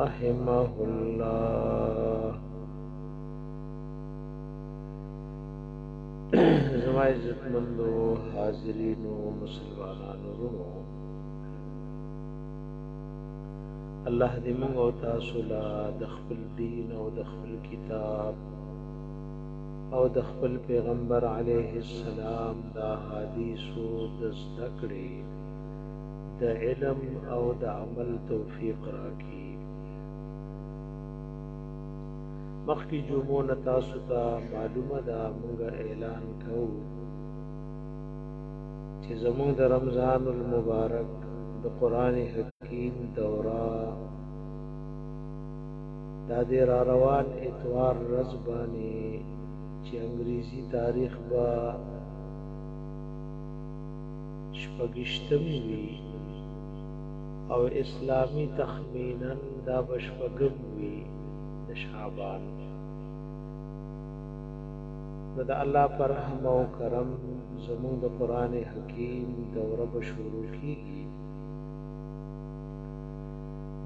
رحمه الله زما عزتمندو حاضرینو مسلمانانو ورونو الله دې موږ او تاسو لا د خپل دین او د خپل کتاب او د خپل پیغمبر علیه السلام دا حدیثو د ذکرې د علم او د عمل توفیق راکړي مخکې جمعو نه تاسو ته معلومه ده موږ اعلان کوو چې زموږ د رمضان المبارک د قران حکیم دوره دا د را روان اتوار ورځ باندې چې انګریزي تاریخ به شپږشتمي وي او اسلامي تخميناً دا به شپږم وي د شعبان نو د الله پر رحم او کرم زموږ د قران حکیم دوره به شروع کیږي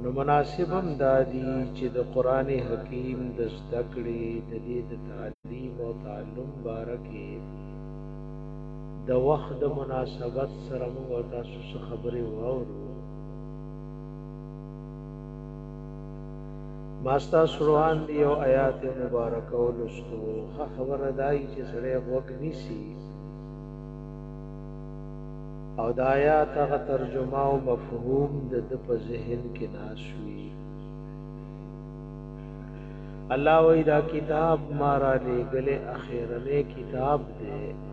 نو مناسبم دا دی چې د قران حکیم د زده کړې د دې د تعلیم او تعلم بارکه د وخت د مناسبت سره موږ او تاسو څخه خبرې واورو ماستا سروان دی او آیات مبارک او لستو خبر دای چې سره وګ نیسی او د آیات غ ترجمه او مفهوم د د په ذهن کې ناشوي الله وی دا کتاب مارا لګله اخیرنه کتاب دی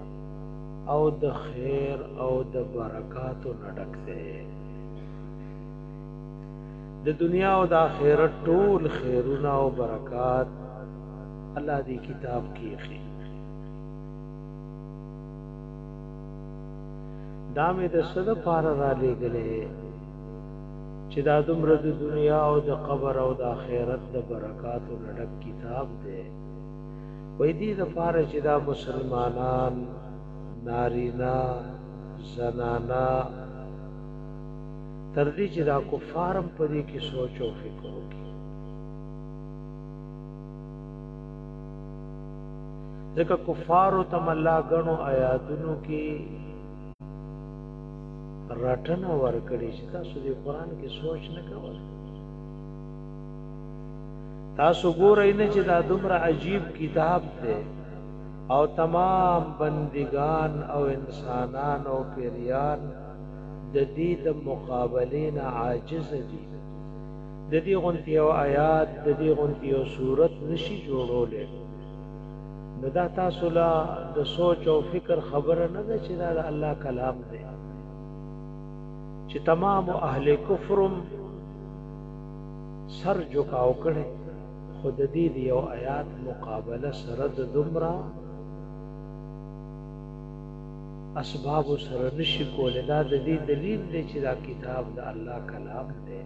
او د خیر او د برکاتو نه ډک دی د دنیا او د آخرت ټول خیرونه او برکات الله دی کتاب کې خي دا مې د صد پار را لګلې چې دا دومره د دنیا او د قبر او د آخرت د برکاتو نه ډک کتاب دی وای دې د پاره چې دا مسلمانان نارینا زنانا تر دې چې دا کفارم په دې کې سوچ او فکر وکړي ځکه کفار او تم الله غنو آیاتونو کې رټنه ورکړي چې تاسو دې قران کې سوچ نه کوئ تاسو ګورئ نه چې دا دومره عجیب کتاب دی او تمام بندگان او انسانان او پیریان د دې د مقابلې نه عاجز دي د دې غونتی او آیات د دې غونتی او صورت نشي جوړولې نو دا تاسو لا د سوچ او فکر خبره نه ده چې دا د الله کلام دی چې تمام اهل کفرم سر جوکاو کړی خو ددی د یو ایات مقابله سره د دومره اسباب سره نشی کولی دا د دې دلیل دی چې دا کتاب د الله کلام دی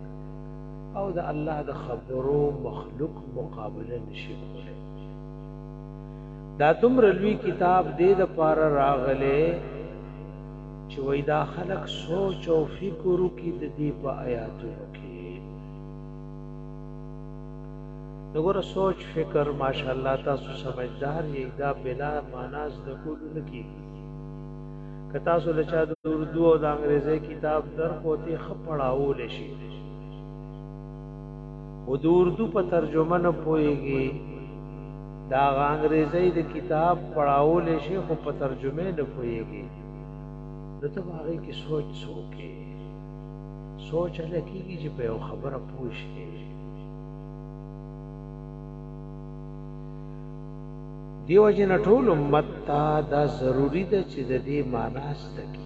او د الله د خبرو مخلوق مقابله نشي کولی دا دومره لوی کتاب دې د پاره راغله چې وای دا خلق سوچ او فکر کې د دې په آیاتونو کې دغه سوچ فکر ماشاءالله تاسو سمجدار یی دا بلا معنا د کولونه کې که تاسو له چا د اردو او د انګریزي کتاب در کوتی خپړاو لشي و د اردو په ترجمه نه پويږي دا انګریزي د کتاب پړاو لشي خو په ترجمه نه پويږي نو ته هغه کې سوچ سوکې سوچ هله کېږي چې په یو خبره پوه شي دیو جن ټول امت ته دا ضروری ده چې د دې معنا سته کی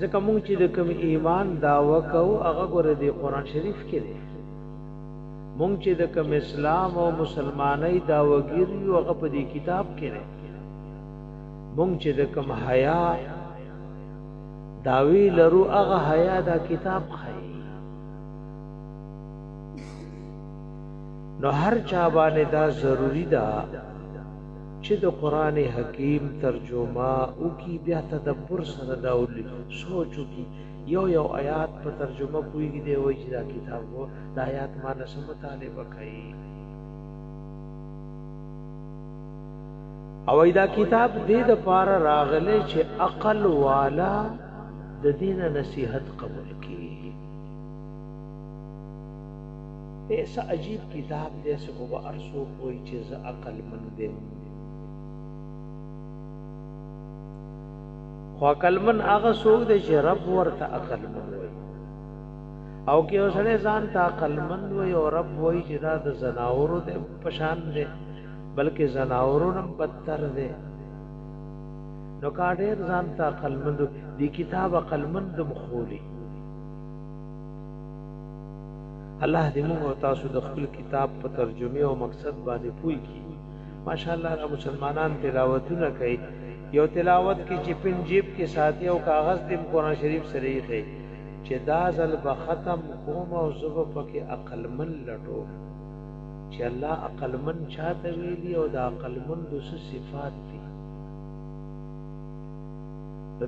ځکه مونږ چې د کوم ایمان داوا کوو هغه ګوره د قران شریف کې دی مونږ چې د کوم اسلام او مسلمانۍ داوګیر یو هغه په دې کتاب کې دی مونږ چې د کوم حیا داوی لرو هغه حیا دا کتاب خای نو هر چا باندې دا ضروری ده چې د قران حکیم ترجمه او کی بیا تدبر سره دا ولې سوچو کی یو یو آیات په ترجمه کوی دی وای چې دا کتاب وو دا آیات معنی سم مطالبه کوي او دا کتاب دې د پاره راغلی چې عقل والا د دین نصیحت قبول کړي ایسا عجیب کتاب دې سو په ارسو کوئی چې ز عقل مند خو عقل من هغه څوک دی چې رب ورته عقل من وي او کې اوسړه ځان ته عقل من وي او رب وایي چې دا د زناورو د پشان دی بلکې زناورو نم بدتر دی نو کا ډیر ځان ته قلمند دی کتاب قلمند مخولي الله دې موږ او تاسو د خپل کتاب په ترجمه او مقصد باندې پوي کی ماشاءالله را مسلمانان تلاوتونه کوي یو تلاوت کې چې پن جیب کې ساتي او کاغذ دې قرآن شریف سره یې خي چې دا ځل به ختم کوم او زب پکې عقل من لټو چې الله عقلمن چاته ویلي او د عقلمن د څه صفات دي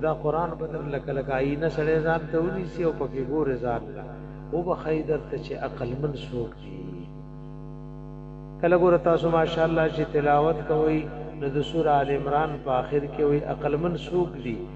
دا قران په در لکه لکه آینه سړی ځان ته ونیسي او پکې ګورې ځان ته او به خیدر ته چې عقلمن څوک دي کله ګوره تاسو ماشاءالله چې تلاوت کوئ نو د سوره ال عمران په آخر کې وي عقلمن څوک دي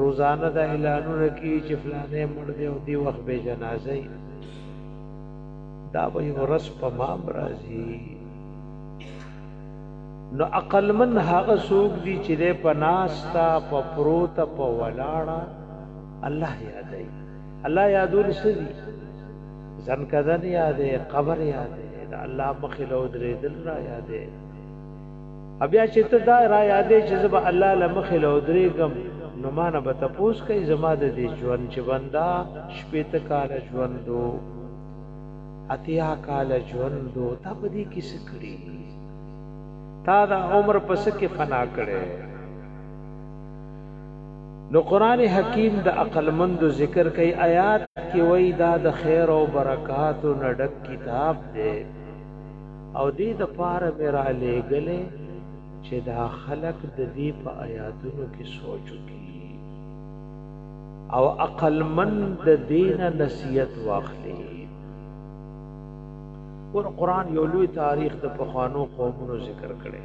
روزانه دا اعلانونه کی چې فلانه مړ دی او دی وخت به جنازه دا به یو رس په مام راځي نو عقل من هغه سوق دی چې د پناستا په پروت په ولاړه الله یادای الله یادول سدي ځن کدن یادې قبر یادې الله مخې له درې دل را یادې بیا چې ته دا را یادې چې زه به الله له مخې له ودرېږم، نو ما نه به تپوس کوې زما د دې ژوند چې بنده شپېته کاله ژوند و، اتیا کاله ژوند و، تا په دې کې څه کړي؟ تا دا عمر په څه کې فنا کړی؟ نو قران حکیم د عقلمند ذکر کوي آیات کې وای دا د خیر او برکات او نډک کتاب دی او دې د پاره مې را لېږلې چې دا خلک د دې په آیاتونو کې سوچ وکړي او عقلمن د دین نصیحت واخلي ور قران یو لوی تاریخ د پخوانو قومونو ذکر کړي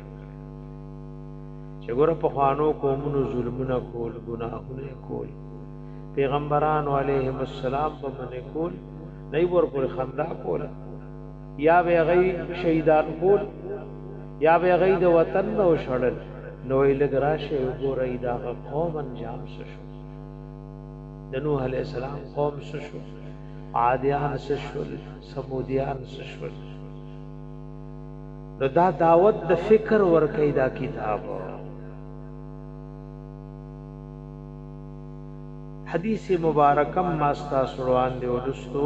چې ګور پخوانو قومونو ظلمونه کول ګناهونه کول پیغمبران علیهم السلام په باندې کول نه ور پر خندا کوله یا به غي شهیدان کول یا به غي د وطن نو شړل نو لګ راشه وګورئ دا قوم انجام شو د نوح علی السلام قوم شو عادیان شول سمودیان شول نو دا دعوت د فکر ور کوي دا کتاب حدیث مبارکم ما ستا سروان دی ولستو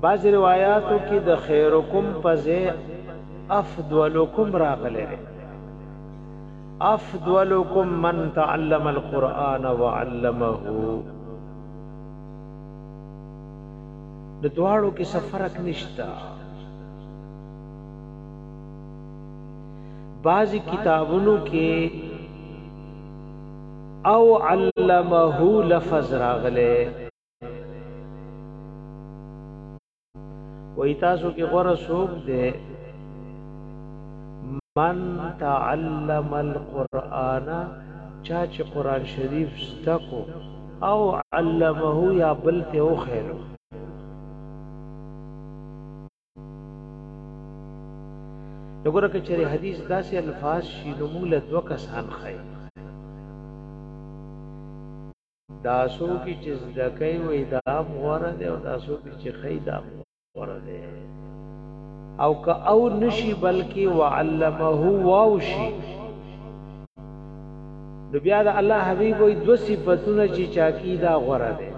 بعض روایاتو کې د خیرکم په ځای افضلکم راغلی دی افضلکم من تعلم القرآن وعلمه د دواړو کې څه فرق نشته بعضی کتابونو کې او علمه لفظ راغله وای تاسو کې غره سوق دی من تعلم القرآن چا چې قرآن شریف زده کو او علمه یا بل ته وخیلو وګوره که چېرې حدیث داسې الفاظ شي نو موږ له دوه کسان خای دا سو کی چې زدکای وې دا غوړه ده او دا سو کی چې خې دا غوړه ده او که او نشي بلکې وعلمه واو شي نو بیا د الله حبیب وې دو صفاتونه چې چاکی دا غوړه ده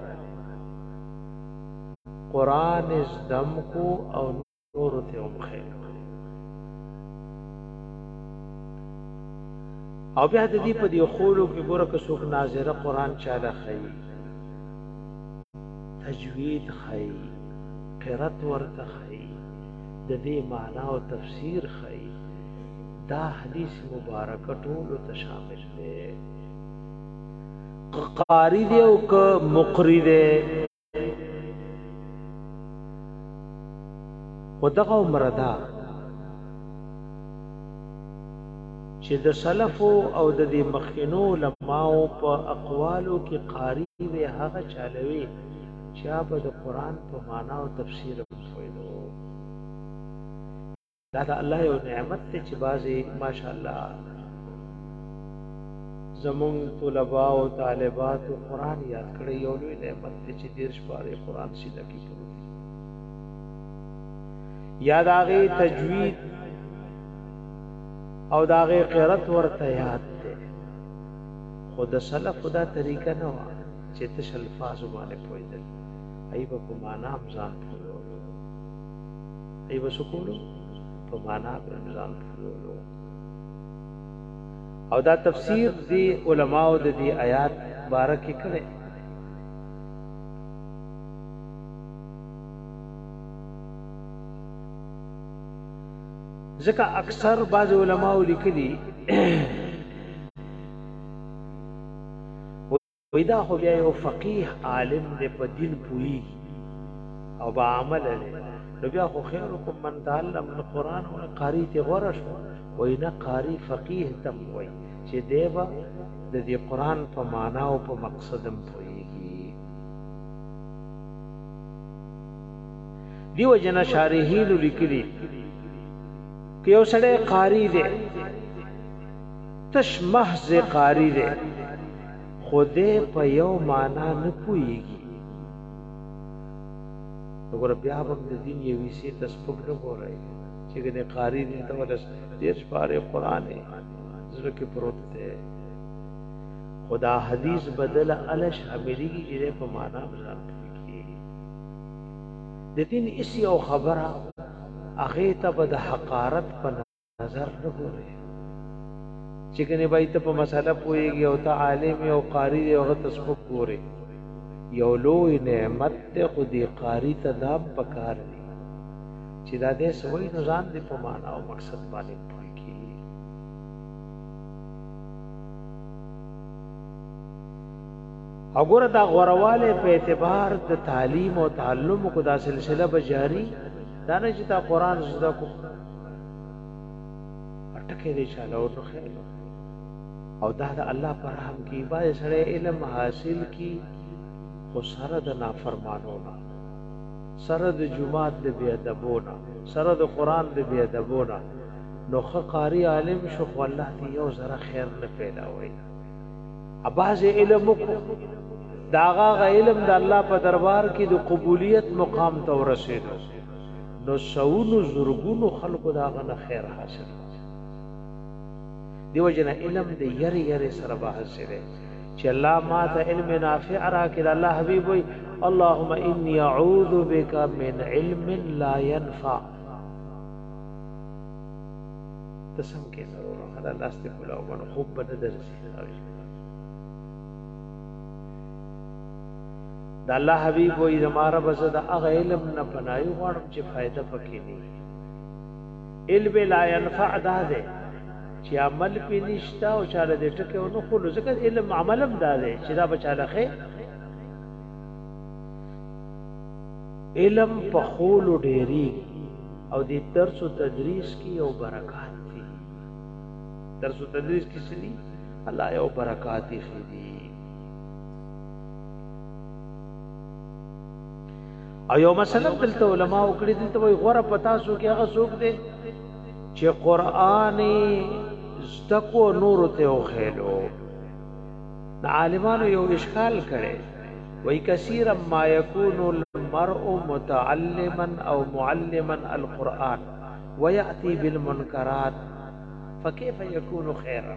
قران زدم کو او نور ته هم خیر او بیا د دې په دې خولو کې ګوره که څوک ناظره قران چاله خي تجوید خي قرات ورته خي د دې معنا او تفسیر خي دا حدیث مبارک ټول ته شامل دی قاری دی او ک مقری دی خو دغه عمره ده چې د سلفو او د دې مخکینو علماو په اقوالو کې قاری وي هغه چالوي چې په د قران په معنا او تفسیر پوهیدو دا د الله یو نعمت ته چې بازي ماشاءالله زمون طلباء او طالبات قرآن یاد کړی یو لوی نعمت ته چې دیر شپاره قرآن سیده کې پروت یا داغه تجوید او داغه قرت ورته یاد ده خود سلف دا طریقه نه و چې تش الفاظ باندې پوهیدل ایبه په معنا هم ځان پوهیدل ای وسکولو په معنا د ځان فلولو او دا تفسیر دی علماو د دې آیات بارکه کړي ځکه اکثر بعض علماو لیکلي وای دا خو بیا یو فقیه عالم دی په دین پوهیږي او با عمل دی نو بیا خو خیرکم من تعلم القرآن او قاری ته غوره شو وای نه قاری فقیه تم وای چې دی به د دې قرآن په معنا او په مقصد هم پوهیږي دیو جن شارحین لیکلی که یو سړی قاری دی تش محض قاری دی خو دی په یو معنا نه پوهېږي. وګوره بیا به هم د دین یوې حصې ته سپک نه ګورئ چې ګنې قاري دین ته ولس دېرش پارې قرآن یې زړه کې پروت دی خو دا حدیث بدله هله شاملېږي چې دی په معنا هم ځان پوه کړي د دین هېڅ یو خبره هغې ته به د حقارت په نظر نه ګوري چې کني بای ته په مسله پويږي او ته عالم او قاری او هغه تسبق ګوري یو لوی نعمت ته خو دې قاری ته دا پکار دی چې دا دې سوي نو ځان دې په معنا او مقصد باندې پوي کی وګوره دا غورواله په اعتبار د تعلیم او تعلم کو دا سلسله به جاری دا نه چې دا قران زده کو ټکه دې چاله او خیر او دا د الله پر رحم کې باید سره علم حاصل کی خو سره د نافرمانو نه سره د جمعات د بی ادبو نه سره د قران د بی ادبو نه نو خه قاری عالم شو خو الله دې یو زره خیر نه پیدا وای اباز علم کو داغه علم د الله په دربار کې د قبولیت مقام ته ورسېدو نو سونو زرګونو خلکو دا غنه خیر حاصل دیو جن علم دی یری یری سره به حاصل چې الله ما ته علم نافع را کړ الله حبیب وی اللهم انی اعوذ بک من علم لا ينفع تسم کې ضرور هدا لاس ته کولاو باندې خوب بدل درځي د الله حبیب وې زما رب زه د هغه علم نه پناه غواړم چې فائدہ پکې نه علم لا ينفع ده ده چې عمل پې نشتا او چاله دې ټکه نو خو ځکه علم عملم ده ده چې دا بچاله خې علم په خول ډېری او دې درس او تدریس کې او برکات دي درس او تدریس کې سړي الله یو برکات دي او یو مسله دلته علما وکړي دلته وي غره پتا سو کې هغه څوک دی چې قران زدکو نور ته وخېلو د عالمانو یو اشکال کړي وای کثیر ما یکون المرء متعلما او معلما القران وياتي بالمنکرات فكيف يكون خيرا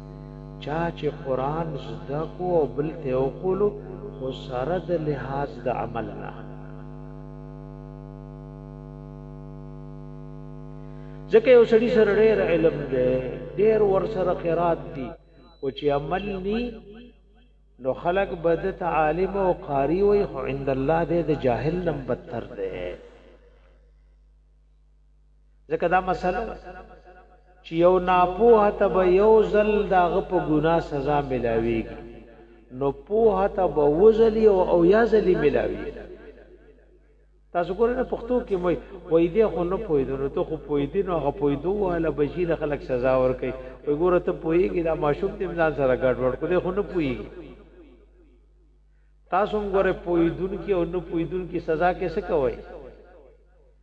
چا چې قرآن زده کو او بل ته وقولو خو سره د لحاظ د عمل نه ځکه یو سړی سره ډېر علم دی ډېر ور سره قرات دی او چې عمل ني نو خلق بدت عالم او قاری وي خو عند الله دې د جاهل نم بدتر دی ځکه دا مسله چې یو ناپوه ته به یو ځل داغه په ګناه سزا ملاويږي نو پوه ته به وزلی او او یا زلی ملاوي تاسو ګورئ نه پښتو کې مې وای دې خو نه پوهیدو نو ته خو پوهیدې نو هغه پوهیدو والا بشیل خلک سزا ورکړي وای ګوره ته پوهیږي دا ماشوم دې ځان سره ګډ وډ کو دې خو نه پوهیږي تاسو هم ګوره پوهیدون کې او نه پوهیدون کې سزا کې څه کوي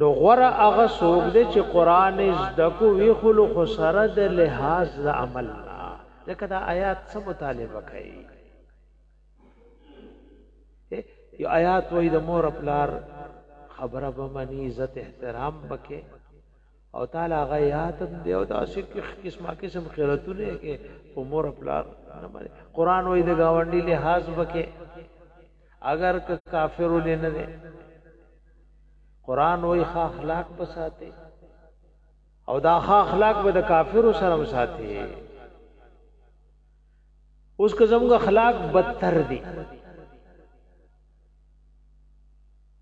نو غره هغه څوک دی چې قران زده کو وی خل خو سره د لحاظ د عمل لکه دا آیات څه مطالبه کوي یو آیات وای د مور خپلار خبره به منی عزت احترام بکې او تعالی هغه یاد دی او دا سیک قسمه قسم خیرتونه کې په مور خپلار قران وای د گاونډي لحاظ بکې اگر که کافر ولې نه دی قران وای ښه اخلاق په ساتي او دا ښه اخلاق به د کافر سره وساتي اوس که زموږ اخلاق بدتر دي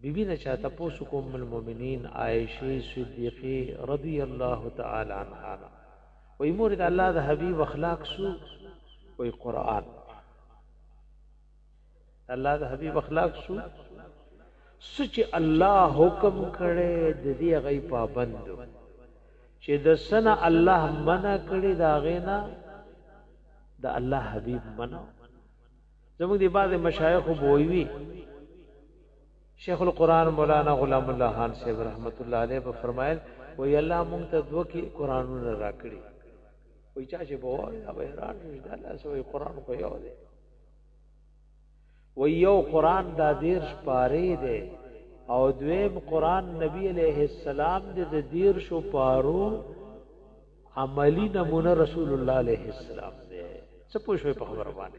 بی بی نه چا تپوس کو ام المؤمنین عائشه صدیقه رضی الله تعالی عنها وای مور د الله د حبیب اخلاق سو وای قران الله د حبیب اخلاق سو سچ الله حکم کړي د دې غي پابندو چې د سنه الله منع کړي دا غینا د الله حبیب منع زموږ دی بعض مشایخ بووی شیخ القران مولانا غلام الله خان صاحب رحمت الله علیه به فرمایل وی الله مونږ ته دوه کې قرانونه راکړي وی چا چې بووی دا به حیران شي دا الله سوې قران خو یو دی وی یو قران دا دیر شپاره دی او دویم قران نبی علیہ السلام د دیر شو پارو عملی نمونه رسول الله علیه السلام دی څه پوه شوي په خبره باندې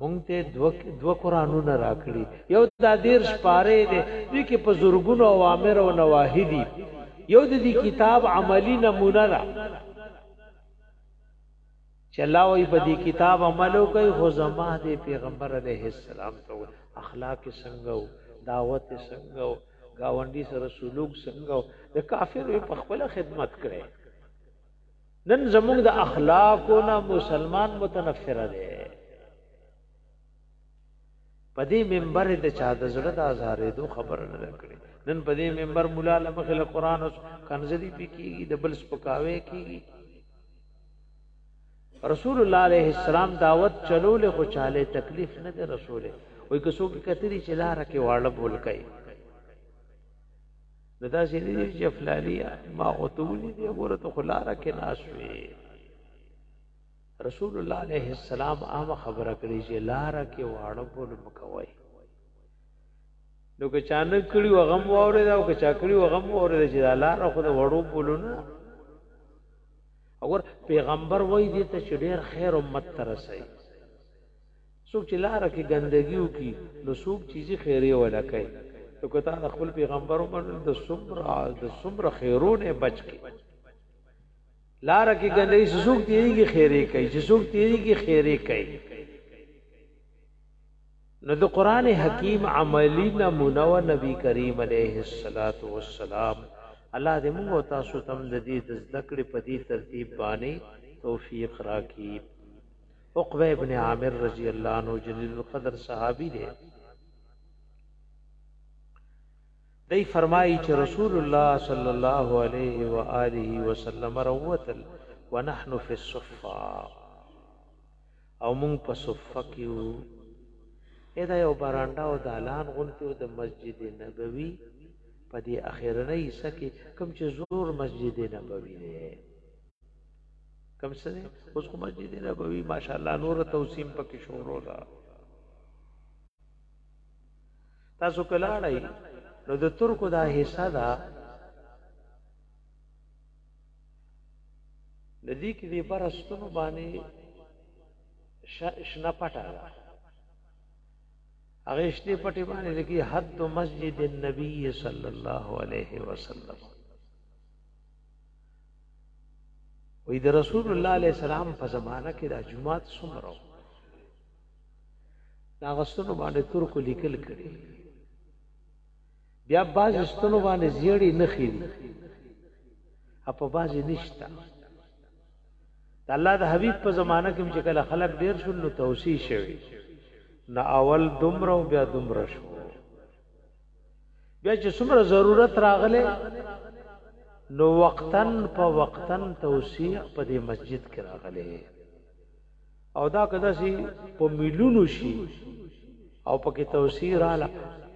مونږ ته دوه دوه قرانونه راکړي یو دا دیر شپاره دی دي کې په زورګونو اوامر او نواهی دي یو د دې کتاب عملی نمونه ده چې الله وي په دې کتاب عمل وکي خو زما دې پیغمبر علیه السلام ته اخلاق څنګه وو دعوت څنګه وو گاونډي سره سلوک څنګه وو د کافر په خپل خدمت کړي نن زموږ د اخلاقو نه مسلمان متنفر دی په دې منبر د چا د زړه د ازارېدو خبره نه ده کړې نن په دې منبر مولا له مخې له قرآن او کنځلې پې کېږي د بل سپکاوی کېږي رسول الله علیه السلام دعوت چلول خو چاله تکلیف نه دی رسوله وای که څوک کتلی چې لار کې واړه بول کوي نو دا چې دی چې فلانیه ما غوتونی دی ګوره ته خو لار کې ناس وي رسول الله عليه السلام عام خبره کړی چې لار کې واړه بول مکوي نو که چانه کړي و غم وره دا او که چا کړي و غم وره دا چې دا لار خو د وړو بولونه اور پیغمبر وای دي ته چې ډېر خیر امت ترسي څوک چې لار کې ګندګي وکي نو څوک چیزي خیره ولا کوي نو کته د خپل پیغمبر ومنل د سمرا د سمر خیرونه بچ کی لار کې ګندې چې څوک تیریږي خیرې کوي چې څوک تیریږي خیرې کوي نو د قران حکیم عملی نمونه و نبی کریم علیه الصلاۃ والسلام الله دې موږ تاسو تم د دې د ذکر په دې ترتیب باندې توفیق راکړي عقبه ابن عامر رضی الله عنه جلیل القدر صحابي دی دی فرمائی چه رسول الله صلی الله علیه و آله و سلم راووتل ونحن فی الصفه او مونږ په صفه کې وو ادا یو برانډه او دالان غونته د مسجد نبوي په دې اخیرنۍ حصہ کې کوم چې زور مسجد نبوي دی کوم څه دی اوس خو مسجد نبوي ماشاءالله نور توسیم پکې شروع ده تاسو که لاړئ نو د ترکو دا حصہ ده د دې کې د برستونو باندې شنه پټه ده هغه شنه پټه باندې لګي حد مسجد النبي صلی الله علیه وسلم وې د رسول الله علیه السلام په زمانہ کې د جمعات څومره دا غستونو باندې ترکو لیکل کړي بیا باز استونو باندې زیړی نه خېدي اپا بازي نشتا د الله د حبيب په زمانہ کې چې کله خلق ډیر شول نو توسیع شوی نه اول دومره او بیا دومره شو بیا چې څومره ضرورت راغله نو وقتن په وقتن توسیع په دې مسجد کې راغله او دا که داسې په میلونو شي او پکې توسیع رااله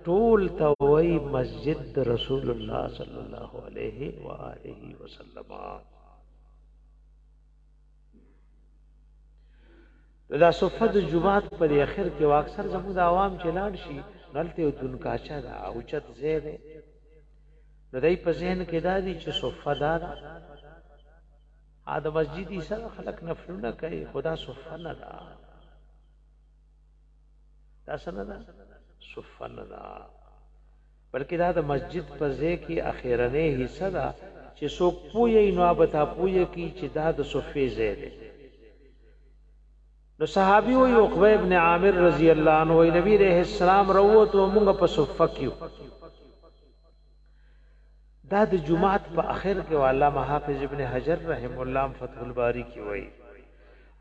ټول ته وای مسجد د رسول الله صلی الله علیه و آله وسلم دا صفه د جمعات په اخر کې واکثر زموږ د عوام چلان شي نلته یو دونکاچا دا او چت زیره نو دای په ذهن کې دا دي چې صفه دا ا د مسجد یې سره خلک نفلونه کوي خدا صفه نه ده دا سره ده صفه نه ده بلکې دا د مسجد په ځای کې اخیرنه حصہ ده چې څوک پوهې نو ابتا پوهې کی چې دا د صفه ځای دی نو صحابي او عقبه ابن عامر رضی الله عنه نبی رحم السلام وروته موږ په صفه کې دا د جماعت په اخر کې علامه حافظ ابن حجر رحم الله فتح الباری کې وایي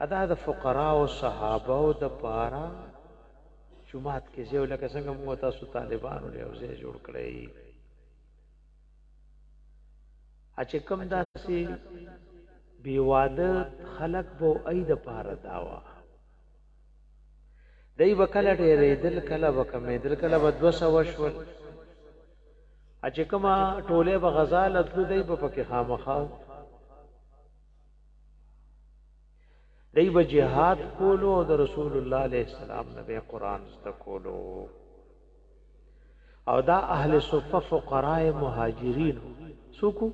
ادا د فقرا او صحابه او د پارا جماعت کې زیو لکه څنګه موږ تاسو طالبانو له یو ځای جوړ کړی اچ کم داسي بیواده خلق بو اې د پارا داوا دی به کله ډېرېدل کله به کمېدل کله به دوه سوه شول چې کومه ټولې به غزاله تلو دی به پکې خامخا دی به جهاد کولو او د رسول الله علیه السلام نه به قرآن زده کولو او دا اهل صفه فقراء مهاجرین سوکو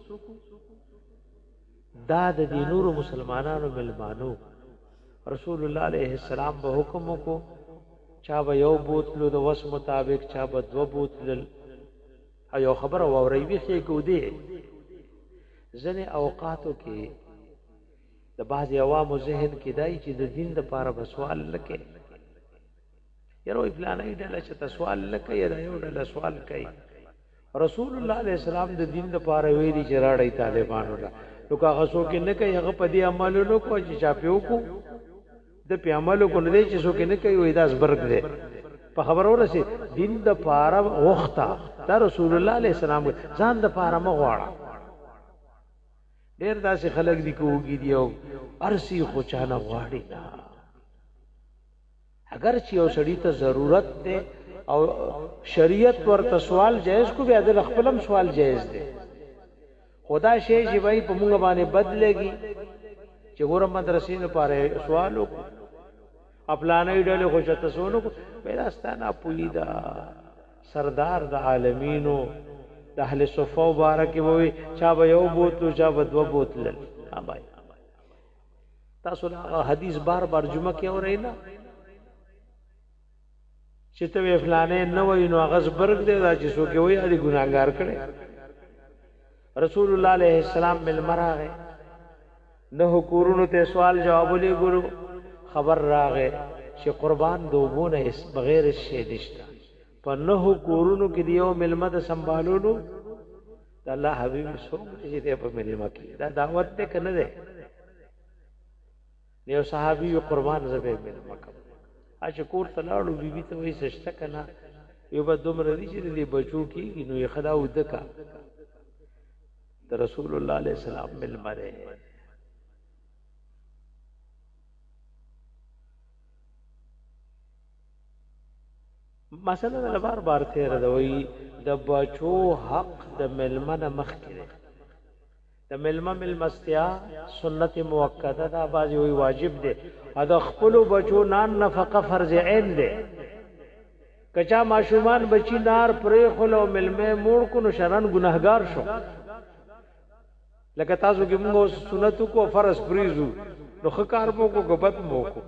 دا د دې نورو مسلمانانو ملمانو رسول الله عليه السلام به حکم وکړو چا به یو بوتلو د وس مطابق چا به دو بوتلل او یو خبره ووري ویخې ګودې ځنې اوقاتو کې د بعض عوامو ذهن کې دای چې د دین د پاره بسوال لکه یره وی پلانې ډله چې تسوال نه کوي دا یو ډله سوال کوي رسول الله علیه السلام د دین د پاره ویلي چې راړی طالبانو لا نو کاغه سو کې نه کوي هغه په دې عمل نو کو چې چاپیو کو د په عمل کو نه دی چې سو کې نه کوي وې داس برګ دی په خبرو رسي دین د پاره وخته دا رسول الله علیه السلام ځان د پاره مغواړه ډیر داسې خلک دی کوږي دی او ارسی خو چانه غواړي نه اګر چې یو سړی ته ضرورت دی او شریعت ورته سوال جایز کو بیا د خپل هم سوال جایز دی خدا شی چې وای په موږ باندې بد لګي چې ګوره مدرسې نه پاره سوال وکړو خپلانې ډلې خو چته سونو کو پیدا ستانه پوی دا سردار د عالمینو د اهل صفه مبارک ووي چا به یو بوتلو چا به دوه بوتلل امای تاسو دا حدیث بار بار جمعه کې اورئ نه چې ته فلانه نه وای نو غز برګ دی دا چې څوک وي اړي ګناګار کړي رسول الله عليه السلام مل مراغه نه کورونو ته سوال جواب لې ګورو خبر راغې چې قربان دوبونه اس بغیر شي نشته په نه کورونو کې دیو ملمد سنبالولو د الله حبيب څوک چې دې په ملما کې دا دعوت ته کنه ده نیو صحابي قربان زبې ملما کوم اچ کور تلاړو بیبي ته وې سشته کنه یو به دومره دي چې دې بچو کېږي نو یې خدا ودکا د رسول الله عليه السلام ملما ده مسله د بار بار تیر دوی د بچو حق د ملمن مخ کې دی د ملمه ملمستیا سنت موقته دا بازي وی واجب دی او د خپل بچو نان نفقه فرض عین دی کچا ماشومان بچی نار پرې خلو ملمه موړ کو نو شرن ګناهګار شو لکه تاسو کې موږ سنت کو فرض پریزو نو خکار مو کو غبط مو کو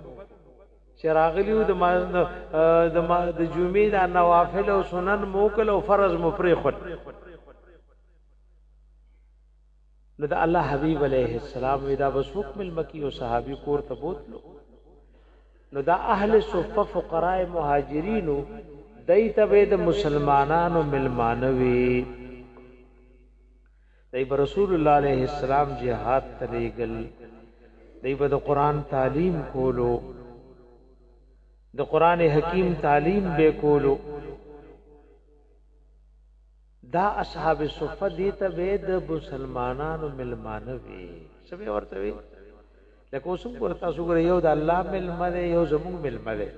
چې راغلیو د د د جمعې د نوافل او سنن موکل او فرض مو پرې خود نو د الله حبیب علیه السلام ودا بس حکم المکی او صحابي کور ته بوتلو نو دا اهل صفه فقراء مهاجرینو دای ته د مسلمانانو ملمانوي دی به رسول الله علیه السلام جهاد ته لېږل دی به د قرآن تعلیم کولو د قرآن حکیم تعلیم به کولو دا اصحاب صفه دي ته به د مسلمانانو ملمانه وي سمې ورته وي لکه اوس هم ورته تاسو ګره یو د الله ملمه دی یو زموږ ملمه دی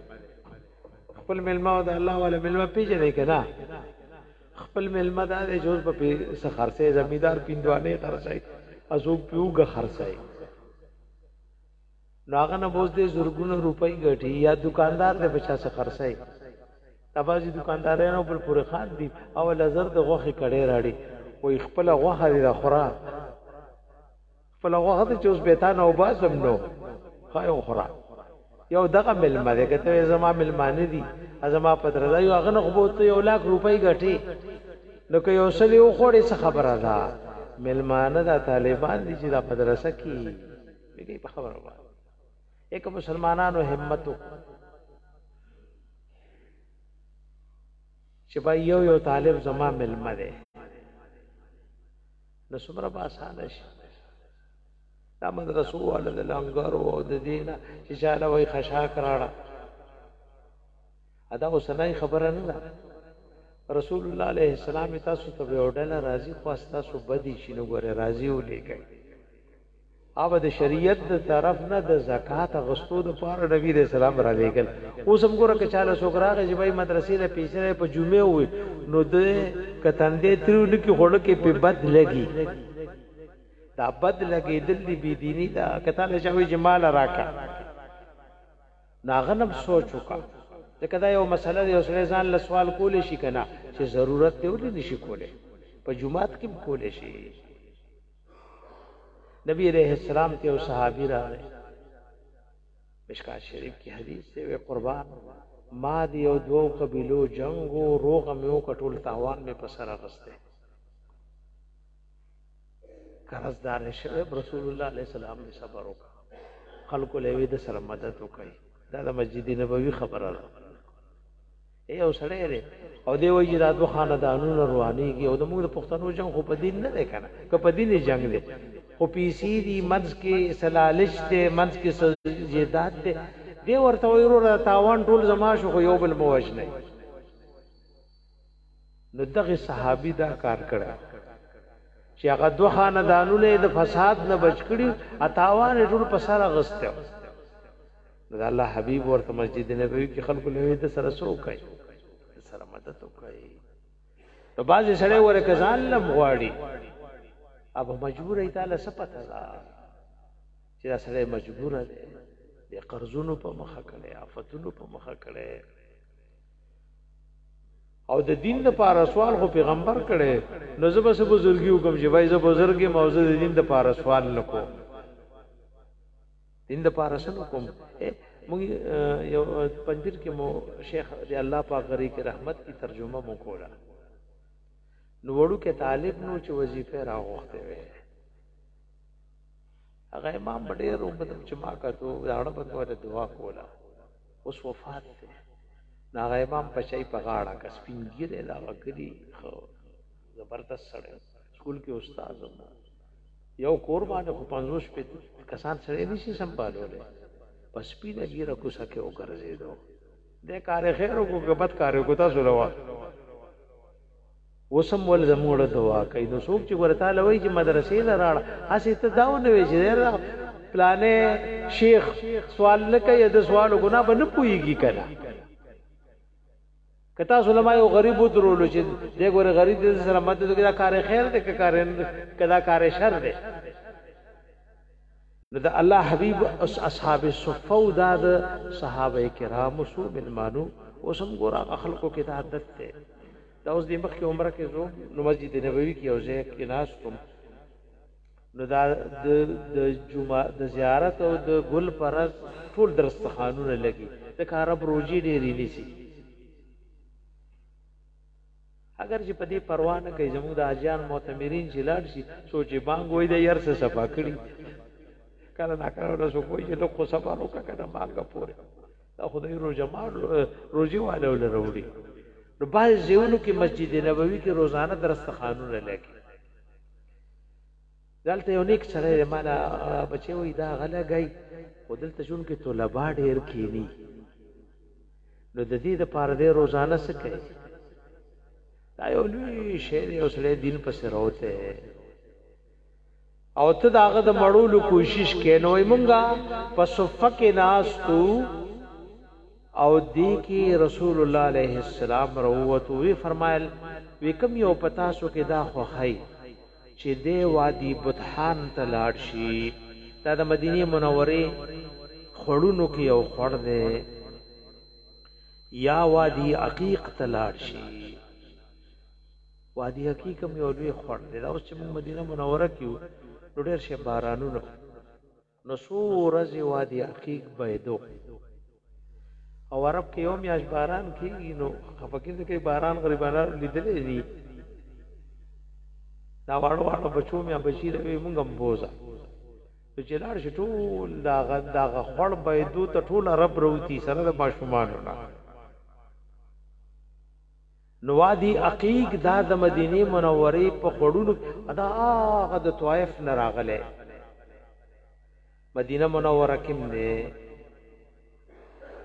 خپل ملمه او د الله ولا ملمه پیژنې کنا خپل مېلمه دا دی چې اوس به پې څه خرڅی زمیندار پیندوانې خرڅی اسوک پیوګه خرڅی نو هغه نه بوز دې زرګونه روپۍ ګټي یا دکاندار دې په چا څه خرڅی تبازي دکاندارانو پر پورې خان دي او لزر د غوخي کړي راړي وې خپل غوخه دې خورا خپله غوښه ده چې اوس به تا نه وباسم نو ښه یې وخوره یو دغه مېلمه دی که ته وایې زما مېلمانه دي زما په درځه یو هغه نه خو به ته یو لاک روپۍ ګټې نو که یو څه دې وخوړې څه خبره ده مېلمانه دا طالبان دي چې دا مدرسه کې بګي په خبره باندې یک مسلمانانو همت وکړو چې با یو یو طالب زما مېلمه دی نو څومره به اسانه شي دا مدرسو والا د لنګرو او د دینه چې چاله وای خشاک راړه ادا اوسنۍ خبره نه ده رسول الله علیه السلام تاسو ته وډل راضی خو تاسو بدی شنو غره راضی ولې کوي او د شریعت د طرف نه د زکات غستو د پاره نبی رسول سلام را لېګل اوس هم ګوره کچاله سوګراغه چې بای مدرسې له پیسې نه په جمعه وي نو د کتندې تریو نه کې خړل کې په بد لګي دا بد لګي دل دی بی دینی دا کتاله شوی چې مال راکا ناغنم سوچ وکا ځکه دا یو مسله دی اوس ځان له سوال کولې شي کنه چې ضرورت ته ولې نشي کولې په جمعات کې کولې شي نبی علیہ السلام ته یو صحابي راغی مشکات شریف کې حدیث دی وی قربان ما دی یو دوو قبیلو جنگ او روغ میو کټول تاوان می په سر غسته قرضدار شوی رسول الله علیه السلام می صبر وک خلق له وی د سره مدد وکړي دا د مسجد نبوي خبره ده یو سړی دی او دی وایي دا دوه خاندانونه روانيږي او د موږ د پښتنو جنگ خو په دین نه دی کنه که په دین جنگ دی خو پیسې دي منځ کې سلالش دی منځ کې سجدات دی دی ورته وایي وروره تاوان ټول زما شو خو یو بل مو وژنئ نو دغه صحابي دا کار کړی چې هغه دوه خاندانونه د فساد نه بچ کړي اتاوان ټول په سر غسته نو د الله حبیب ورته مسجد نبوي کې خلکو له ده سره څه وکړي د سره مدد وکړي نو بعضې سړی ورکه ځان لم غواړي اب مجبور ای تعالی څه پته ده چې دا سړی مجبور دی د قرضونو په مخه کړي آفتونو په مخه کړي او د دین د پاره سوال خو پیغمبر کړي نو زبر سه بزرګي حکم چې وای زه بزرګي موزه د دین د پاره سوال نکوم دین د پاره سن کوم موږ یو پنځیر کې مو شیخ دی الله پاک غری کې رحمت کی ترجمه مو کوله نو وړو کې طالب نو چې وظیفه راغوخته وي هغه امام ډېر وبدم چې ما کاتو داړه په توله دعا کوله اوس وفات دی هغه امام په چای په غاړه کس پینګیره دا وکړي خو زبردست سره سکول کې استاد وو یو کور باندې خو 50 په کسان سره دي سي سمبالولې پس پی نه ګیره کو سکه او ګرځیدو د کار خیر کو غبط کار کو تاسو لوا وسم ول زموږ دعا کوي نو څوک چې ورته لوي چې مدرسې لراړه هسه ته داو نه وي چې پلانې شیخ سوال نه کوي د سوالو ګنا به نه پويږي کنه که تاسو لما یو غریب درولو چې دې ګور غریب دې سره مدد وکړي دا کار خیر دې که کار کدا کار شر دې نو د الله حبیب اس اصحاب صفه او دا د صحابه کرامو سو ملمانو اوس هم ګور خلکو کې دا عادت ده دا اوس د مخکې عمره کې زو نو مسجد نبوي کې او زه کې ناس کوم نو دا د د جمعه د زیارت او د ګل پرز ټول درستخانونه لګي ځکه عرب روزي ډېری نسی اگر چې په دې پروا نه کوي زموږ د اجیان معتمرین چې لاړ شي سوچې بانګ وای د ير څه صفا کړی کله نا کله له سو کوی چې لوخ صبر وکړه کنه مانګه پوره دا خدای روزه مار روزي والو لروړي نو باز زیونو کې مسجد نبوي کې روزانه درست خانونه لګي دلته یو نیک سره دی مالا بچی وای دا غلا گئی خو دلته جون کې طلبا ډیر کینی نو د دې د پاره د روزانه څه کوي دا یو لوی شعر یو سره دین پس راوته او ته داغه د مړولو کوشش کینوې مونږه په صفه کې ناس تو او دې کې رسول الله عليه السلام روت وی فرمایل وی کوم یو پتا سو کې دا خو خی چې دې وادي بطحان ته لاړ شي دا د مدینه منورې خړونو کې یو خړ دی یا وادي عقیق ته لاړ شي وادي عقیق هم یو لوی خړ دی دا اوس چې موږ مدینه منوره کې یو ډېر شي بارانونه نو څو ورځې وادي عقیق بهېدو او عرب کې یو میاشت باران کېږي نو خفه کېږي ځکه باران غریبانه لیدلی دي دا واړه واړه بچو مې بچي لوي مونږ هم بوزا نو چې لاړ شي ټول دا غ دا غ خړ بهېدو ته ټول عرب روتي سره د ماشومانو نه نو وادي عقيق دا د مدينې منورې په خوړونو کې دا هغه د طائف نه راغلی مدينه منوره کې نه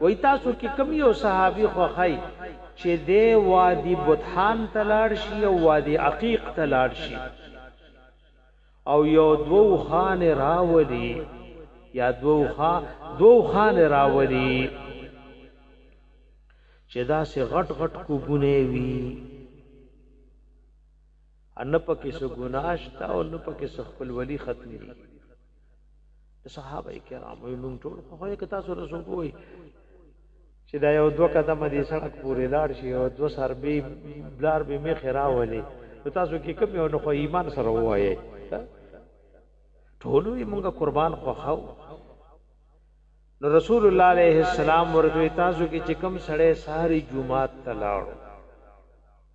وای تاسو کې کم یو صحابي خوخای چې د وادي بطحان تلاړ شي او وادي عقیق تلاړ شي او یو دوو خان راولی یا دوو خا دوو خان راولی چې دا سه غټ غټ کوبونه وی ان پکې سو ګناشتا او نه پکې سو خپل ولی ختمي صحابه کرامو نوم ټول خو یې کتا سره سو کوی چې دا یو دوه قدمه دې سړک پورې لاړ شي او دوه سر به بلار به می خراولې نو تاسو کې کوم یو نو خو ایمان سره وایي ټول یې مونږه قربان خوخاو نو رسول الله علیه السلام ورته تاسو کې چې کوم سړی ساری جمعات تلاړو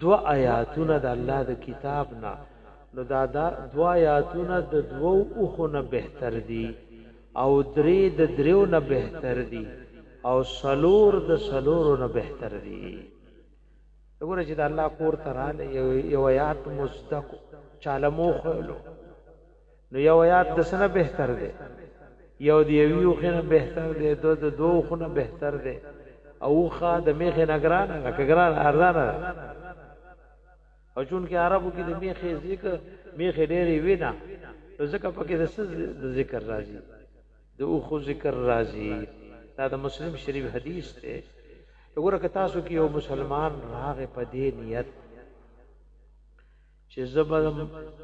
دوه آیاتونه د الله د کتاب نه نو دا دا دوه آیاتونه د دوو اوخو نه بهتر دي او درې د دریو نه بهتر دي او سلور د سلورو نه بهتر دي وګوره چې د الله کور ته رااله یو آیات مزدکو چاله مو خلو نو یو آیات د سنه بهتر دی یو د یو یو خنه بهتر دی دو د دو خنه بهتر دی او خا د میخه نگران نه کګران ارزان او چون کې عربو کې د میخه ذکر میخه ډېری وینا نو ځکه پکې د سز د ذکر راځي د او خو ذکر راځي دا د مسلم شریف حدیث ته وګوره که تاسو کې یو مسلمان راغې په دې نیت چې زه به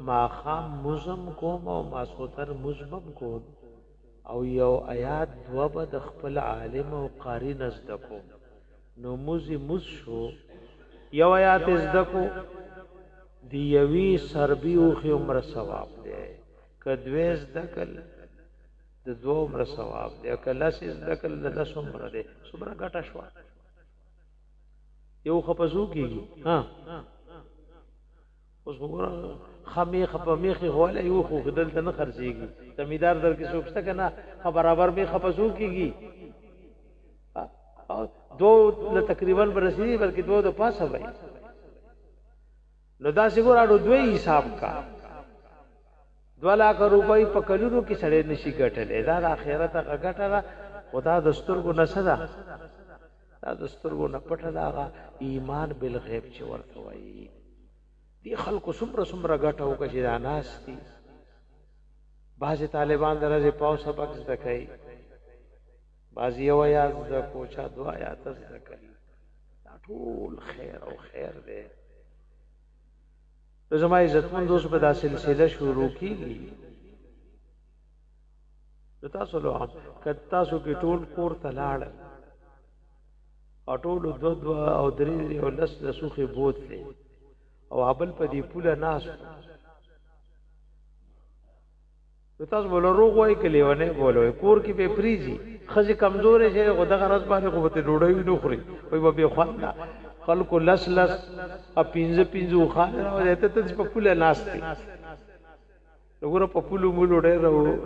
ماښام لمونځ هم کوم او ماسخوتن لمونځ به هم کوم او یو ایات دوه به د خپل عالم او قاري نه زده کوم، نو لمونځ یې لمونځ شو، یو ایات یې زده کړو، د یوې سربې اوښې عمره ثواب دی، که دوه یې زده کړل د دوه عمره ثواب دی او که لس یې زده کړل د لس عمره دی، څومره ګټه شوه؟ یو خپسو کیږي ها اوس وګوره خمه خپه میخي هواله یو خو خدل ته نه خرڅيږي زمیدار در کې سوچته کنه خو برابر می خپسو کیږي دو له تقریبا برسېږي بلکې دو د پاسه وای نو دا څنګه راډو دوی حساب کا دولاک روپۍ په کلونو کې سړې نشي ګټلې دا د آخرت غټه ده خدا د سترګو نسدا دا د سترګو نه پټه ده هغه ایمان بالغیب چې ورته وایي دې خلکو څومره څومره ګټه وکړه چې دا ناس دي بعضې طالبان د ورځې پاو سبق زده کوي بعضې یو ایات زده کو چا دوه ایاته زده کوي دا ټول خیر او خیر دی نو زما عزتمند دوست به دا سلسله شروع کیږي نو تاسو له هم که تاسو کې ټول کور ته لاړ او ټول دو دو او درې درې او لس لسوخې بوتلې او ابل په دې پوله ناس نو تاسو بوله روغ وای کلی ونه بوله کور کې به پریزي خزي کمزورې شي خو دغه رس باندې خو ته ډوډۍ نه خوري وای به به خواندا خلق لس لس ا پینځه پینځه خان راو دې ته تاسو په پوله ناس دي وګوره په پولو مولو ډېر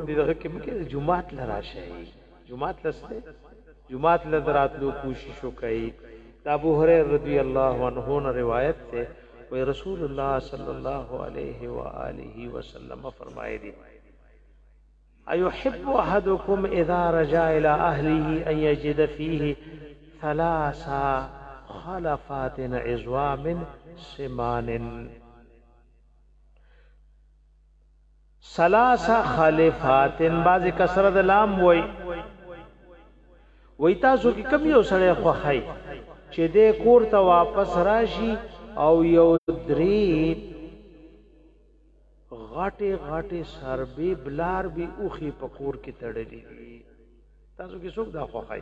دې دغه کې مکه جمعات لرا شي جمعات لسته جمعات لدراتلو کوشش وکړي دا ابو هريره رضی الله عنه نه روایت ته وی رسول الله صلی الله علیه و آله وسلم فرمایلی ايحب احدكم اذا رجع الى اهله ان يجد فيه ثلاث خلفات عظام سمان سلاسه خلیفاتن بعضی کسره د لام وای وای تاسو کې کم یو سړی خوخی چې د کور ته واپس راشي او یو درې غټه غټه سربي بلار بي اوخي پکور کې تړلې تاسو کې څوک دا خوخی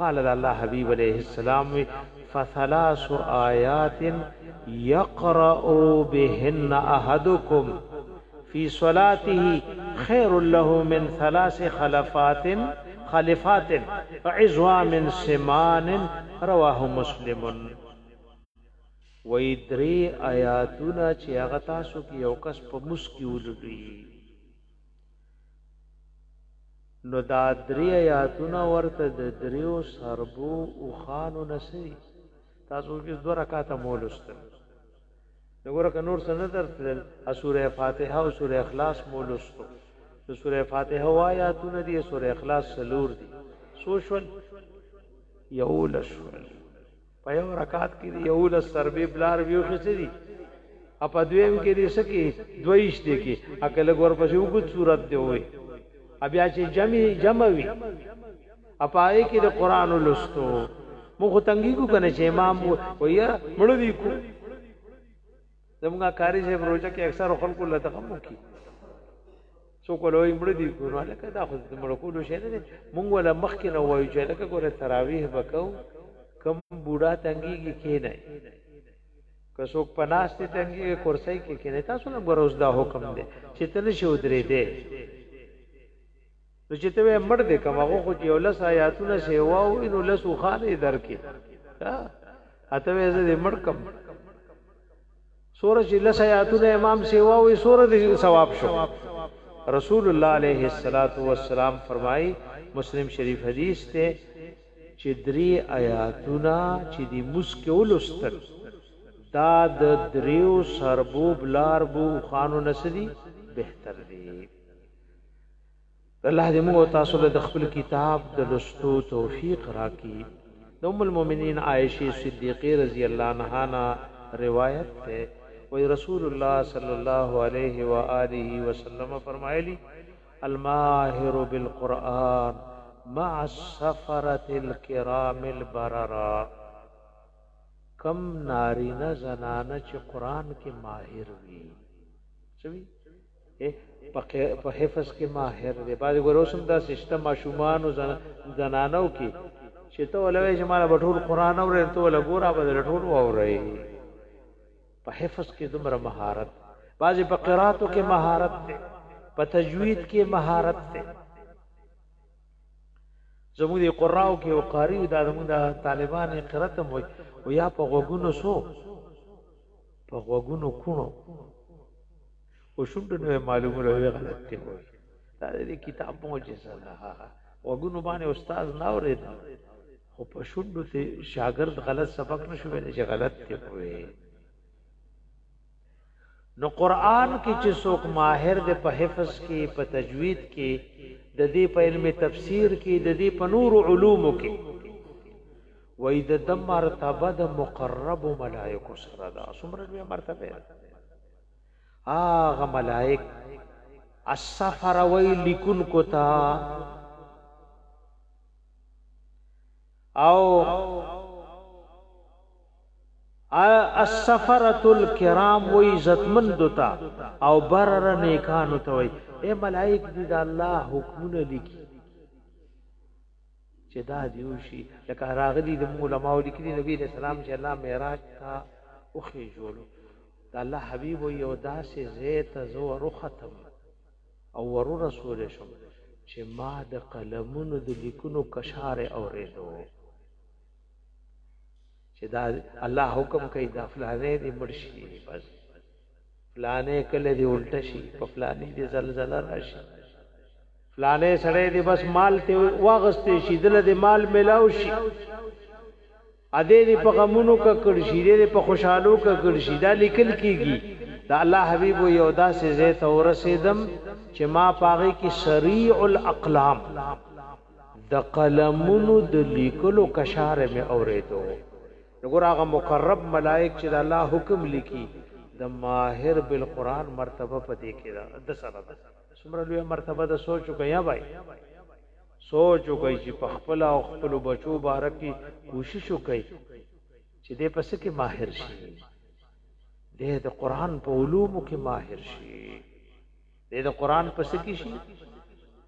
قال د الله حبیب علیه السلام وی فثلاث آیات یقرأ بهن احدکم فی صلاته خیر له من ثلاث خلفات خلفات عظام سمان رواه مسلم وې درې آیاتونه چې هغه تاسو کې یو کس په مسکی ولولي نو دا درې آیاتونه ورته د دریو سربو او خانو نسوي تاسو کې دوه رکعاته مولستل نګوره که نور څه نه درتل سوره فاتحه او سوره اخلاص مولستو د سوره فاتحه آیاتونه دي سوره اخلاص سلور دي سوشل یولشل په یو رکعت کې دی یو لس سربې بلار ویو شو څه دي اپا دویم کې دی سکی دویش دی کې اکل ګور پسې وګت صورت دی وي بیا چې جمع جمع وي اپای کې د قران لستو مخ تنګي کو کنه چې امام ویا مړ دی کو زمونږه کاری چې روزه کې اکثر خلکو له دغه مو کی سو کولوي مړ دي ګورو لکه دا خو د مړ کولو شي نه دي مونږ ولا مخ کې نه وایو چې لکه ګوره تراویح وکاو کم بوډا تنګيږي کې نه که څوک پناستي تنګيږي کرسي کې کې نه تاسو نه ګوروز دا حکم دي چې تل شي ودرې دي نو چې ته یې مړ دې کوم هغه خو چې یو لس آیاتونه سه واوي نو لس وخانه یې درکې اته یې زه دې مړ کوم سوره چې لس آیاتونه امام سه واوي سوره دې ثواب شو رسول الله علیه الصلاۃ والسلام فرمایي مسلم شریف حدیث ته چې درې آیاتونه چې دی مسکه ولستل دا د دریو سربو بلار بو خانو نسدي بهتر دی الله دې موږ تاسو له خپل کتاب د لستو توفیق راکړي د ام المؤمنین عائشه صدیقه رضی الله عنها نه روایت ده وی رسول الله صلی الله علیه و آله وسلم فرمایلی الماهر بالقران مع السفره الكرام البررا کم نارینه زنانه چې قران کې ماهر وي چوي په حفظ کې ماهر دی بعض ګوروسم دا سشته ماشومان او زنانو کې چې ته ولوي چې مال بټول قران او ته ولا ګورا به ټول ووري په حفظ کې دومره مهارت بعض په قراتو کې مهارت دی په تجوید کې مهارت دی زموږ دی قراو کې او قاری دا زموږ د طالبان قرات مو او یا په غوګونو سو په غوګونو کونو او شونډو نه معلومه لوي غلط دی وای دا دې کتاب معجزه ده وګونو باندې استاد نه اورید خو په شونډو ته شاګرد غلط سبق نشو ویل چې غلط دی وای نو قران کې چې څوک ماهر دی په حفظ کې په تجوید کې د دې په علم تفسیر کې د دې په نور علومو کې وای د د مرتبه د مقرب ملائکه سره دا څومره لوی مرتبه ده هغه ملائک السفروي لیکونکو ته او السفرۃ الکرام و عزتمن دوتا او برر نیکانو ته وي اے ملائک دي د الله حکمونه لیکي چې دا دې وشي لکه راغلي د موږ علماو لیکلي نبي علیه السلام چې الله معراج ته وخېژولو د الله حبیب یو داسې ځای ته زه وروختم او ورورسول شم چې ما د قلمونو د لیکونو کشاره اورېدو چې دا الله حکم کوي دا فلانه دې مرشي بس فلانه کله دی الټه شي په فلانه دی زلزلہ راشي فلانه سړی دی بس مال ته واغستې شي دل دی مال ملاو شي ا دې دې په غمونو کا کړ شي دې په خوشحالو کا کړ شي دا لیکل کیږي دا الله حبیب یو داسې زه ته ورسېدم چې ما پاغي کې سریع الاقلام د قلمونو د لیکلو کشار مې اورېدو نو ګوره هغه مقرب ملائک چې د الله حکم لیکي د ماهر بالقران مرتبه پدې کې ده د سره ده څومره لوی مرتبه ده سوچ وکیا بای سوچ وکي چې په خپل او خپل بچو بارکي کوشش وکي چې دې پس کې ماهر شي دې د قران په علومو کې ماهر شي دې د قران پس کې شي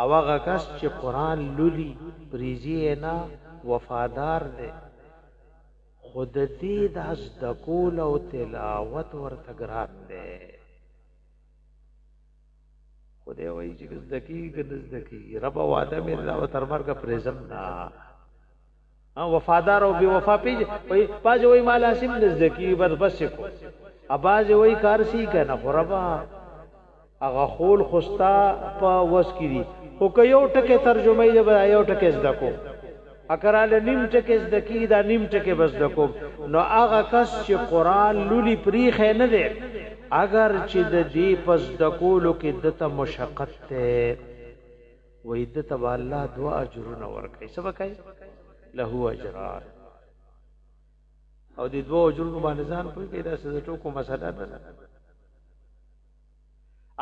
او هغه کس چې قرآن لولي پرېږدي یې نه، وفادار دی، خو د دې دا زده کول او تلاوت ورته ګران دی. خو دی وايي چې که زده کېږي که نه زده کېږي، ربه وعده مې ده، تر مرګه پرېږدم نه. وفادار او بی وفا پیج وای باز وای مال اسیم نزدکی بر بس کو اباز وای کار سی کنه خرابا اغه خول خوستا په وس کی دی او که یو ټکه ترجمه یې به یو ټکه زده کو اکراله نیم ټکه زده کی دا نیم ټکه بس زده کو نو اغه کس چې قران لولي پریخ نه دی اگر چې د دې پس د کولو کې دته مشقت ته وای د تبا الله دوا اجرونه ورکړي څه وکړي له اجران او د دوه اجرونو باندې ځان پوي کې دا څه ټوکو مسله نه ده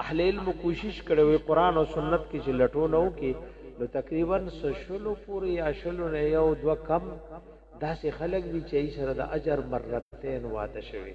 اهل علم کوشش کړي وي قران او سنت کې چې لټولو کې نو تقریبا سشلو پوری یا شلو نه یو دو کم داسې خلک دي چې سره د اجر مرتين واده شوی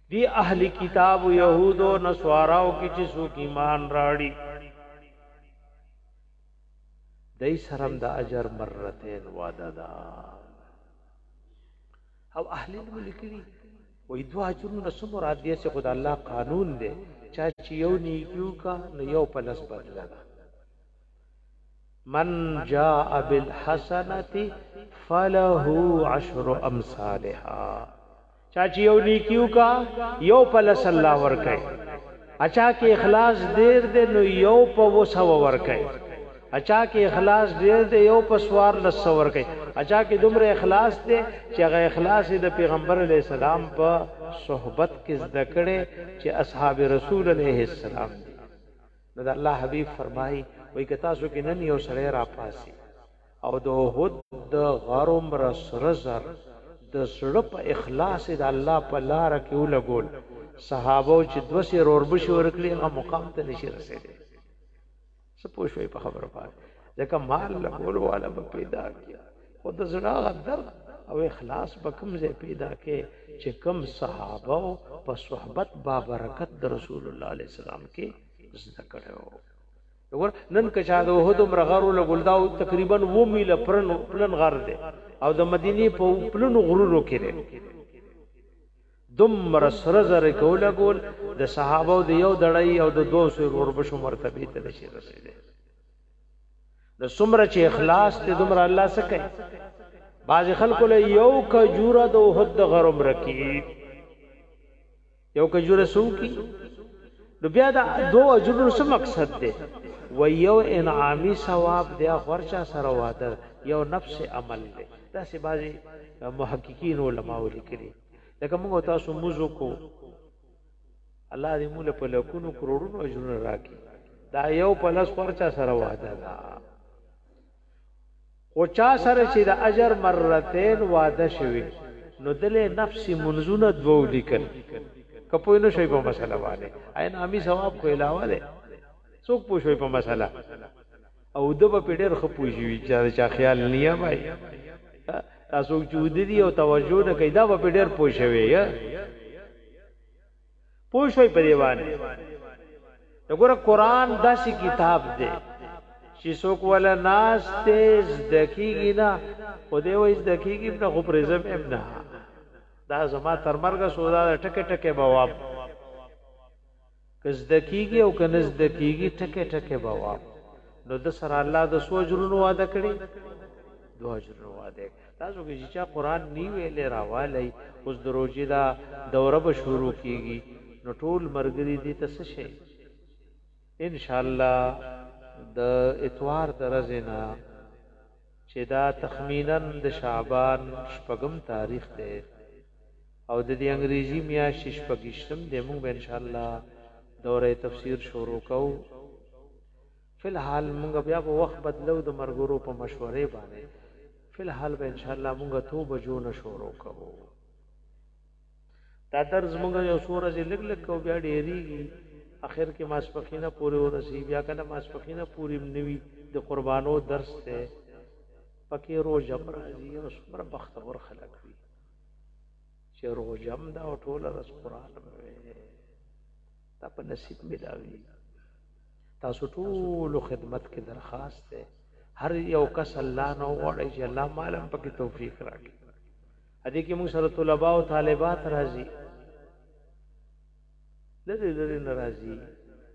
دې اهل کتاب او يهود او نصاراو کې چې څوک ایمان راړي دای سرم د اجر مرتين وعده ده او اهل الملکري وې دوا اجرونه سم مراد دي چې خدای الله قانون دی چا چې یو نیکیو کا نو یو په لس بدل ده من جاء بالحسنه فله عشر امثالها چا چې یو نیکی وکا یو په لس الله ورکړي اچا کې اخلاص ډیر دی نو یو په وسو ورکړي اچا کې اخلاص ډیر دی یو په سوار لس ورکړي اچا کې دومره اخلاص دی چې هغه اخلاص د پیغمبر علی السلام په صحبت کې زده کړي چې اصحاب رسول علیه السلام دی نو د الله حبیب فرمایي وای که تاسو کې نن یو سړی را پاسي او د احد د غر عمره سره زر د زړه په اخلاص د الله په لار کې ولګول صحابه چې دوه سي روربشي ورکړي هغه مقام ته نشي رسیدي څه پوه شوي په خبره باندې ځکه مال لګول والا به پیدا کی خو د زړه غدر او اخلاص به کوم ځای پیدا کې چې کوم صحابه په صحبت با برکت د رسول الله علیه السلام کې زده کړو وګور نن که چا د احد دومره غر ولګول دا تقریبا اووه میله پلن غر دی او د مدینې په پلنو غرونو کې دی دومره سره زر کې ولګول د صحابه د یو دړی او د دوه سو وربشو مرتبه ته نشي رسیدلی نو څومره چې اخلاص ته دومره الله څه کوي بعض خلکو له یو کجوره د احد د غرم رکی یو کجوره سو کی نو بیا دا دو اجرونو څه مقصد دی و یو انعامی ثواب دی خورچا سره واده یو نفس عمل دی دا سی بازي محققین علما ولیکلي لکه موږ تاسو موزو کو الله دې موږ په لکونو کروڑونو اجرونه راکړي دا یو پلس خورچا سره واده دا خو چا سره چي د اجر مرتين وعده شوي نو دله نفسي منځونه دوو ليکل که پوه نه شوي په مسله باندې انعامي ثواب خو علاوه ده څوک پوه شوي په مسله او د په ډېر خو پوه شوي چې چا خیال نه وای تاسو چې ودی او توجه نه کوي دا په ډېر پوه شوي پوه شوي په دې باندې دګوره قران داسې کتاب دی چې څوک ولا ناس ته زدکیږي نه خو دې وې زدکیږي نه خو پرزم ام نه دا زما تر مرګ سودا ټکه ټکه بواب کز دکیږي او کنز دکیږي ټکه ټکه بواب نو د سره الله د سوجرونو وعده کړي دو اجرونو وعده تاسو کې چې چا قران نی ویلې راوالۍ اوس د روژې دا دوره به شروع کیږي نو ټول مرګري دې ته څه شی ان شاء الله د اتوار د ورځې نه چې دا تخمینا د شعبان شپږم تاریخ دی او د دې انګریزي میاشت شپږشتم د موږ ان شاء الله دوره تفسیر شروع کوو فی الحال مونږ بیا به وخت بدلو د مرګرو په مشورې باندې فی الحال به ان شاء الله مونږ اتو بجو نه شروع کوو دا درس مونږ یو څو ورځې لګ لګ کو بیا ډیریږي اخر کې ماسپخینه پورې ورسی بیا کله ماسپخینه پورې نوي د قربانو درس ته پکې روزه راځي او څومره بختور خلک وي چې روزه هم دا ټول رس قران وي دا په نصیب ملاوي تاسو ټول خدمت کې درخواست ده هر یو کس الله نو غواړي چې الله مالم پکې توفیق راکړي ا دې کې موږ سره طلبه او طالبات راځي لری لری ناراضي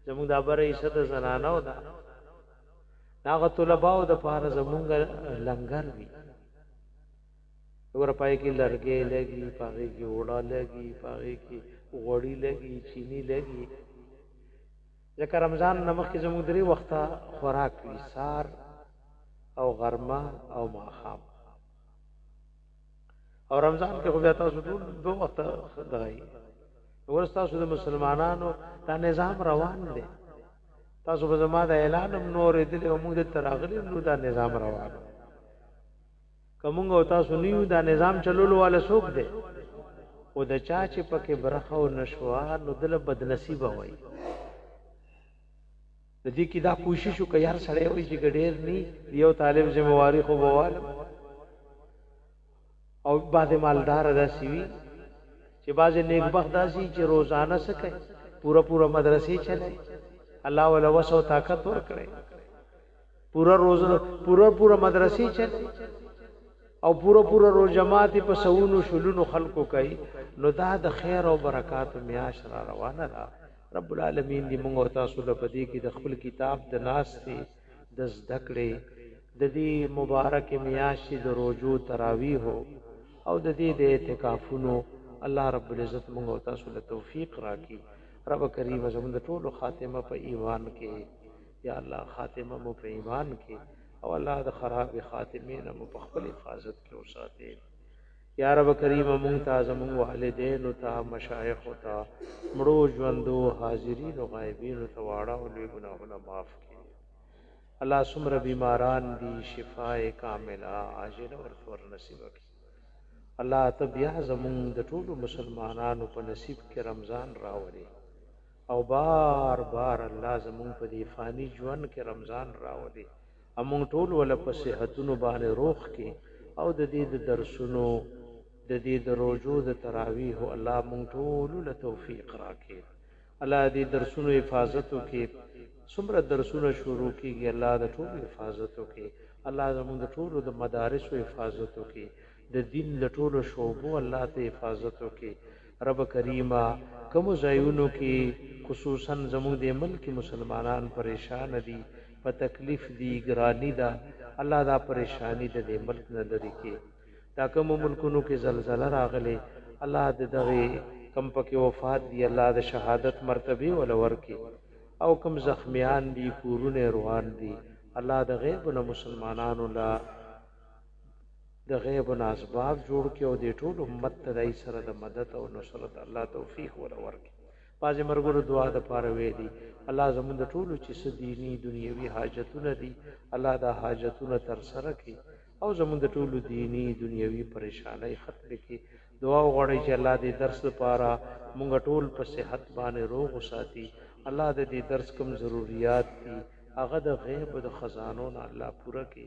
زموږ د بره عزت زنانه او دا هغه طلبه او د پاره زموږ لنګر وي ورپای کې لرګې لګي پاره کې وړا لګي پاره کې غوړی لګي چینی لګي ځکه رمضان نه مخکې زموږ درې وخته خوراک وي سار او غرمه او ماښام او رمضان کې خو بیا تاسو ټول دوه وخته دغی ور تاسو د مسلمانانو دا نظام روان دی تاسو به زما د اعلان هم نور دي او موږ ته راغلي نو دا نظام روان دی کومنګ او تاسو نیو دا نظام چلولو والا سوک دی او د چا چې پکې برخه او نشوا نو دل بدنصیب وای د دې کې دا کوشش وکړ یار سړی وای چې ګډیر نی یو طالب ذمہواری خو بوال او بعض مالدار داسي وي چې بعض نیکبخت داسي چې روزانه سکه پورا پورا مدرسې چلے الله ولا وسو طاقت ور کړې پوره روز پوره پوره مدرسې چلی او پوره پوره روز جماعت په سونو شلونو خلکو کوي نو دا د خیر او برکات میاش را روانه ده رب العالمین دې موږ او تاسو له پدې کې د خپل کتاب د ناستې د زده کړې د دې مبارک میاشتې د روزو تراویح او د دې د اعتکافونو الله رب العزت موږ او تاسو له توفیق راکړي رب کریم زموږ د ټولو خاتمه په ایمان کې یا الله خاتمه مو په ایمان کې او الله د خراب خاتمه نه مو په خپل حفاظت کې وساتي یا رب کریم مونږ ته زمون والدین او ته مشایخ او ته مړو ژوندو حاضرین او غایبین او ته واړه او لوی ګناهونه معاف کړي الله سمره بیماران دی شفای کامله عاجل ورتور نصیب کړي الله ته بیا زمون د ټولو مسلمانانو په نصیب کې رمضان راوړي او بار بار الله زمونږ په دې فاني ژوند کې رمضان راولي او مونږ ټول ولا په صحتونو باندې روغ کې او د دې د درسونو د دې د روزو د تراویح الله مونږ ټول له توفیق راکې الله دې درسونو حفاظت وکي څومره درسونه شروع کیږي الله د ټول حفاظت وکي الله زموږ د ټولو د مدارسو حفاظت وکړي د دین له ټولو شعبو الله ته حفاظت وکړي رب کریمه کومو ځایونو کې خصوصا زموږ د ملک مسلمانان پریشان دي په تکلیف دي ګرانی ده الله دا پریشانی د دې ملک نه لري کې دا کومو ملکونو کې زلزله راغلي الله د دغه کم پکې وفات دي الله د شهادت مرتبه ولور کې او کم زخمیان دي کورونه روان دي الله د غیب نه مسلمانانو لا د غیب نه اسباب جوړ کې او د ټول امت ته دای سره د مدد او نصرت الله توفیق ولا ورکړي باز مرګونو دعا د پاره وې دي الله زموږ د ټول چې سديني دنیوي حاجتونه دي الله دا حاجتونه تر سره کړي او زموږ د ټول دینی دنیوي پریشانای ختم کړي دعا وغواړي چې الله دې درس لپاره موږ ټول په صحت باندې روغ وساتي الله دې درس کوم ضرورت دي هغه د غیب د خزانو نه الله پوره کړي